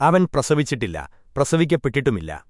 അവൻ പ്രസവിച്ചിട്ടില്ല പ്രസവിക്കപ്പെട്ടിട്ടുമില്ല.